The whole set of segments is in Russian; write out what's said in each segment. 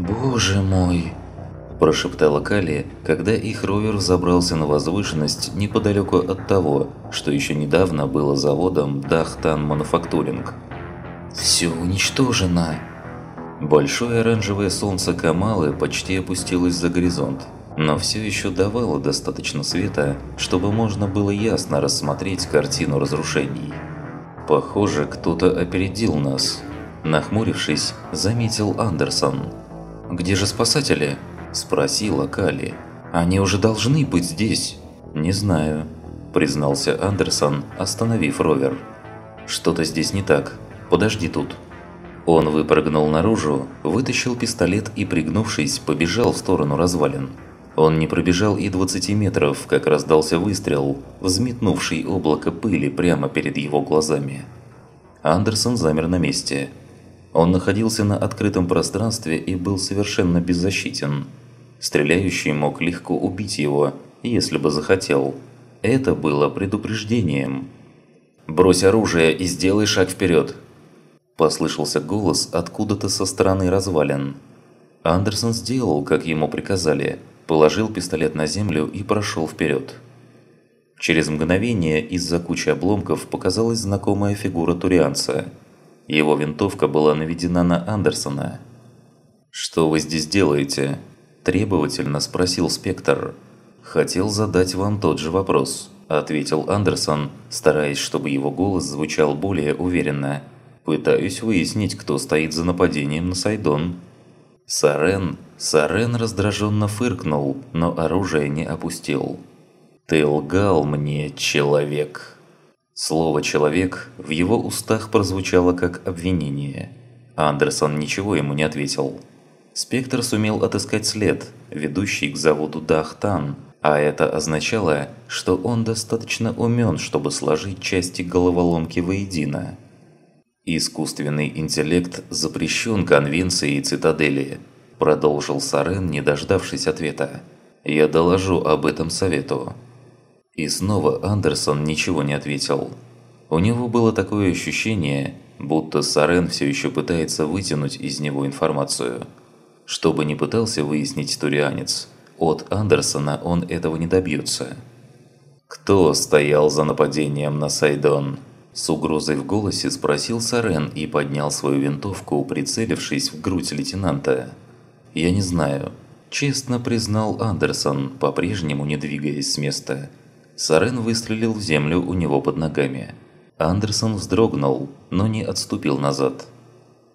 «Боже мой!» – прошептала Кали, когда их ровер забрался на возвышенность неподалеку от того, что еще недавно было заводом Дахтан Мануфактуринг. «Все уничтожено!» Большое оранжевое солнце Камалы почти опустилось за горизонт, но все еще давало достаточно света, чтобы можно было ясно рассмотреть картину разрушений. Похоже, кто-то опередил нас. Нахмурившись, заметил Андерсон. «Где же спасатели?» – спросила Кали. «Они уже должны быть здесь». «Не знаю», – признался Андерсон, остановив ровер. «Что-то здесь не так. Подожди тут». Он выпрыгнул наружу, вытащил пистолет и, пригнувшись, побежал в сторону развалин. Он не пробежал и 20 метров, как раздался выстрел, взметнувший облако пыли прямо перед его глазами. Андерсон замер на месте. Он находился на открытом пространстве и был совершенно беззащитен. Стреляющий мог легко убить его, если бы захотел. Это было предупреждением. «Брось оружие и сделай шаг вперед», Послышался голос откуда-то со стороны развалин. Андерсон сделал, как ему приказали, положил пистолет на землю и прошел вперед. Через мгновение из-за кучи обломков показалась знакомая фигура турианца. Его винтовка была наведена на Андерсона. «Что вы здесь делаете?» – требовательно спросил Спектр. «Хотел задать вам тот же вопрос», – ответил Андерсон, стараясь, чтобы его голос звучал более уверенно – Пытаюсь выяснить, кто стоит за нападением на Сайдон. Сарен, Сарен раздраженно фыркнул, но оружие не опустил. «Ты лгал мне, человек!» Слово «человек» в его устах прозвучало как обвинение. Андерсон ничего ему не ответил. Спектр сумел отыскать след, ведущий к заводу Дахтан, а это означало, что он достаточно умен, чтобы сложить части головоломки воедино. «Искусственный интеллект запрещен конвенцией цитадели», – продолжил Сарен, не дождавшись ответа. «Я доложу об этом совету». И снова Андерсон ничего не ответил. У него было такое ощущение, будто Сарен все еще пытается вытянуть из него информацию. Что бы ни пытался выяснить турианец, от Андерсона он этого не добьется. Кто стоял за нападением на Сайдон? С угрозой в голосе спросил Сарен и поднял свою винтовку, прицелившись в грудь лейтенанта. «Я не знаю», – честно признал Андерсон, по-прежнему не двигаясь с места. Сарен выстрелил в землю у него под ногами. Андерсон вздрогнул, но не отступил назад.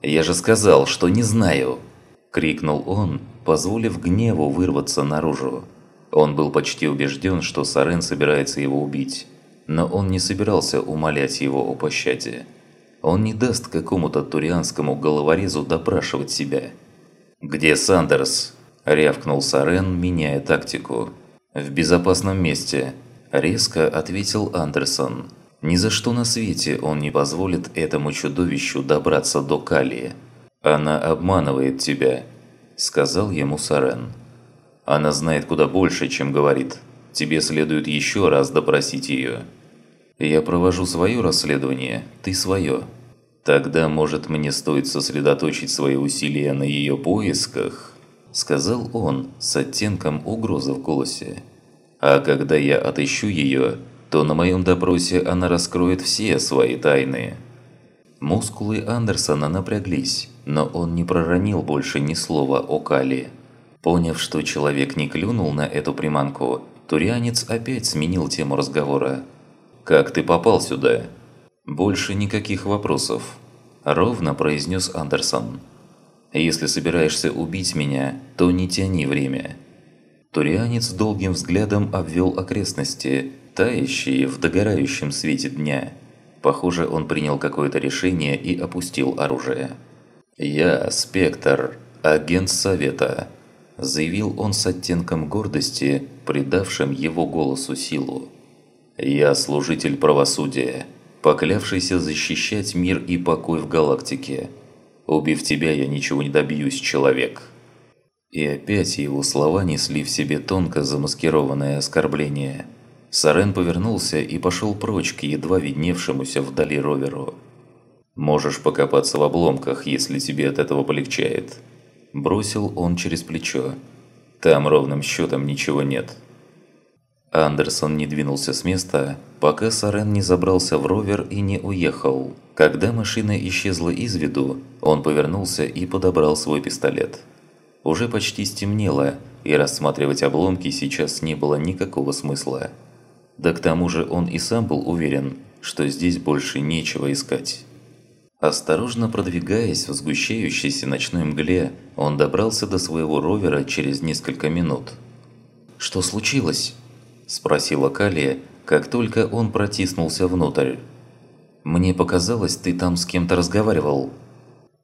«Я же сказал, что не знаю!» – крикнул он, позволив гневу вырваться наружу. Он был почти убежден, что Сарен собирается его убить но он не собирался умолять его о пощаде. Он не даст какому-то турианскому головорезу допрашивать себя. «Где Сандерс?» – рявкнул Сарен, меняя тактику. «В безопасном месте», – резко ответил Андерсон. «Ни за что на свете он не позволит этому чудовищу добраться до Калии. Она обманывает тебя», – сказал ему Сарен. «Она знает куда больше, чем говорит. Тебе следует еще раз допросить ее». Я провожу свое расследование, ты свое. Тогда, может, мне стоит сосредоточить свои усилия на ее поисках?» Сказал он с оттенком угрозы в голосе. «А когда я отыщу ее, то на моем допросе она раскроет все свои тайны». Мускулы Андерсона напряглись, но он не проронил больше ни слова о Кали. Поняв, что человек не клюнул на эту приманку, Турианец опять сменил тему разговора. «Как ты попал сюда?» «Больше никаких вопросов», – ровно произнес Андерсон. «Если собираешься убить меня, то не тяни время». Турианец долгим взглядом обвел окрестности, тающие в догорающем свете дня. Похоже, он принял какое-то решение и опустил оружие. «Я Спектр, агент Совета», – заявил он с оттенком гордости, придавшим его голосу силу. Я служитель правосудия, поклявшийся защищать мир и покой в галактике. Убив тебя, я ничего не добьюсь, человек». И опять его слова несли в себе тонко замаскированное оскорбление. Сарен повернулся и пошел прочь к едва видневшемуся вдали роверу. «Можешь покопаться в обломках, если тебе от этого полегчает. Бросил он через плечо. «Там ровным счетом ничего нет». Андерсон не двинулся с места, пока Сарен не забрался в ровер и не уехал. Когда машина исчезла из виду, он повернулся и подобрал свой пистолет. Уже почти стемнело, и рассматривать обломки сейчас не было никакого смысла. Да к тому же он и сам был уверен, что здесь больше нечего искать. Осторожно продвигаясь в сгущающейся ночной мгле, он добрался до своего ровера через несколько минут. «Что случилось?» – спросила Калия, как только он протиснулся внутрь. «Мне показалось, ты там с кем-то разговаривал».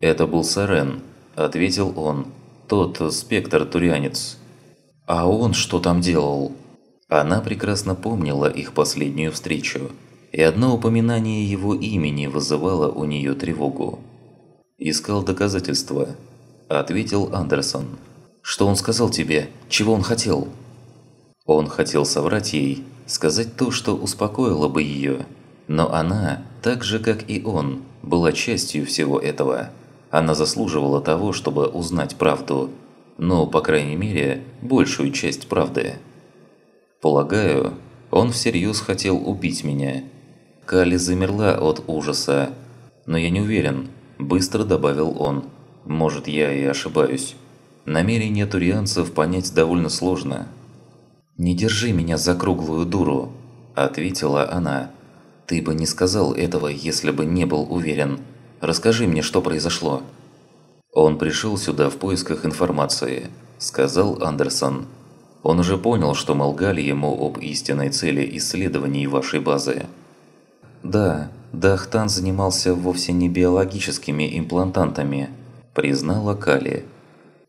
«Это был Сарен», – ответил он, – «тот спектр-турянец». «А он что там делал?» Она прекрасно помнила их последнюю встречу – и одно упоминание его имени вызывало у нее тревогу. «Искал доказательства», – ответил Андерсон. «Что он сказал тебе? Чего он хотел?» Он хотел соврать ей, сказать то, что успокоило бы ее. Но она, так же как и он, была частью всего этого. Она заслуживала того, чтобы узнать правду. Но, по крайней мере, большую часть правды. Полагаю, он всерьез хотел убить меня – Кали замерла от ужаса. «Но я не уверен», – быстро добавил он. «Может, я и ошибаюсь. Намерения турианцев понять довольно сложно». «Не держи меня за круглую дуру», – ответила она. «Ты бы не сказал этого, если бы не был уверен. Расскажи мне, что произошло». «Он пришел сюда в поисках информации», – сказал Андерсон. «Он уже понял, что мы лгали ему об истинной цели исследований вашей базы». «Да, Дахтан занимался вовсе не биологическими имплантантами», – признала Кали.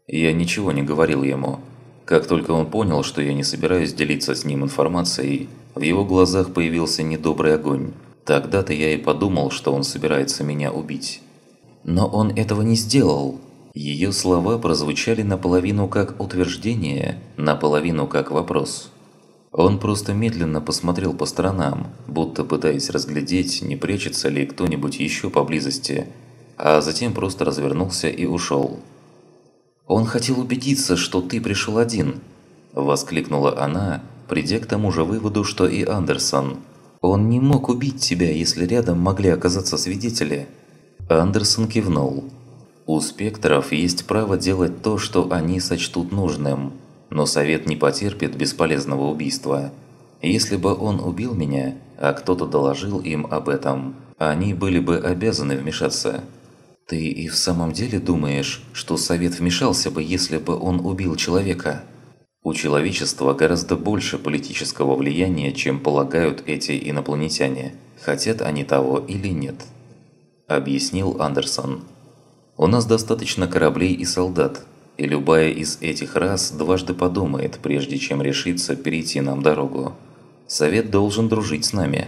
Я ничего не говорил ему. Как только он понял, что я не собираюсь делиться с ним информацией, в его глазах появился недобрый огонь. Тогда-то я и подумал, что он собирается меня убить. Но он этого не сделал. Ее слова прозвучали наполовину как утверждение, наполовину как вопрос. Он просто медленно посмотрел по сторонам, будто пытаясь разглядеть, не прячется ли кто-нибудь еще поблизости, а затем просто развернулся и ушел. «Он хотел убедиться, что ты пришел один», – воскликнула она, придя к тому же выводу, что и Андерсон. «Он не мог убить тебя, если рядом могли оказаться свидетели». Андерсон кивнул. «У спектров есть право делать то, что они сочтут нужным», но совет не потерпит бесполезного убийства. Если бы он убил меня, а кто-то доложил им об этом, они были бы обязаны вмешаться. Ты и в самом деле думаешь, что совет вмешался бы, если бы он убил человека? У человечества гораздо больше политического влияния, чем полагают эти инопланетяне, хотят они того или нет. Объяснил Андерсон. У нас достаточно кораблей и солдат, и любая из этих рас дважды подумает, прежде чем решиться перейти нам дорогу. Совет должен дружить с нами.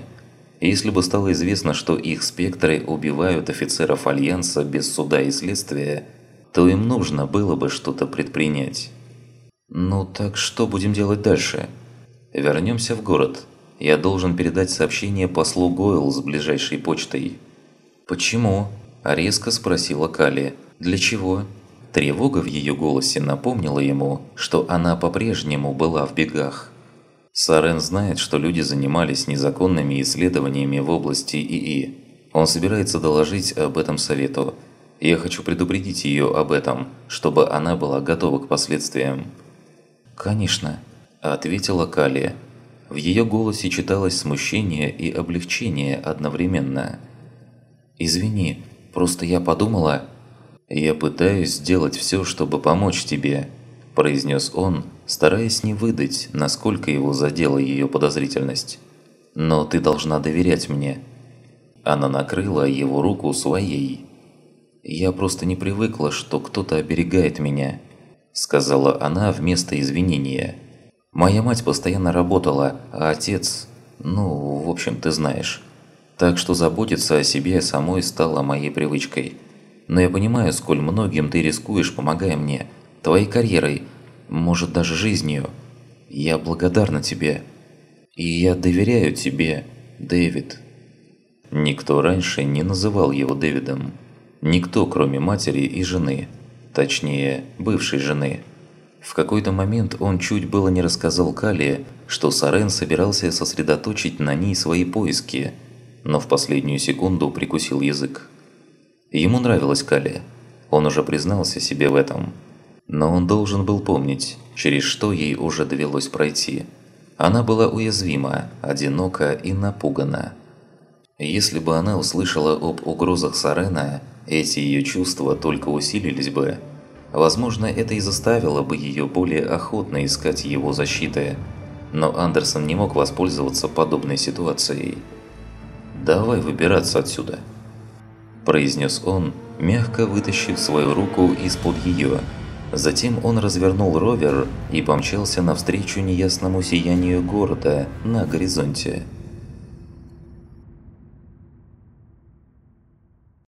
Если бы стало известно, что их спектры убивают офицеров Альянса без суда и следствия, то им нужно было бы что-то предпринять. Ну так что будем делать дальше? Вернемся в город. Я должен передать сообщение послу Гойл с ближайшей почтой. «Почему?» – резко спросила Кали. «Для чего?» Тревога в ее голосе напомнила ему, что она по-прежнему была в бегах. Сарен знает, что люди занимались незаконными исследованиями в области ИИ. Он собирается доложить об этом совету. Я хочу предупредить ее об этом, чтобы она была готова к последствиям. «Конечно», – ответила Калия. В ее голосе читалось смущение и облегчение одновременно. «Извини, просто я подумала...» «Я пытаюсь сделать все, чтобы помочь тебе», – произнес он, стараясь не выдать, насколько его задела ее подозрительность. «Но ты должна доверять мне». Она накрыла его руку своей. «Я просто не привыкла, что кто-то оберегает меня», – сказала она вместо извинения. «Моя мать постоянно работала, а отец… Ну, в общем, ты знаешь. Так что заботиться о себе самой стало моей привычкой» но я понимаю, сколь многим ты рискуешь, помогая мне, твоей карьерой, может даже жизнью. Я благодарна тебе. И я доверяю тебе, Дэвид». Никто раньше не называл его Дэвидом. Никто, кроме матери и жены. Точнее, бывшей жены. В какой-то момент он чуть было не рассказал Кали, что Сарен собирался сосредоточить на ней свои поиски, но в последнюю секунду прикусил язык. Ему нравилась Кали. Он уже признался себе в этом. Но он должен был помнить, через что ей уже довелось пройти. Она была уязвима, одинока и напугана. Если бы она услышала об угрозах Сарена, эти ее чувства только усилились бы. Возможно, это и заставило бы ее более охотно искать его защиты. Но Андерсон не мог воспользоваться подобной ситуацией. «Давай выбираться отсюда», – произнес он, мягко вытащив свою руку из-под ее. Затем он развернул ровер и помчался навстречу неясному сиянию города на горизонте.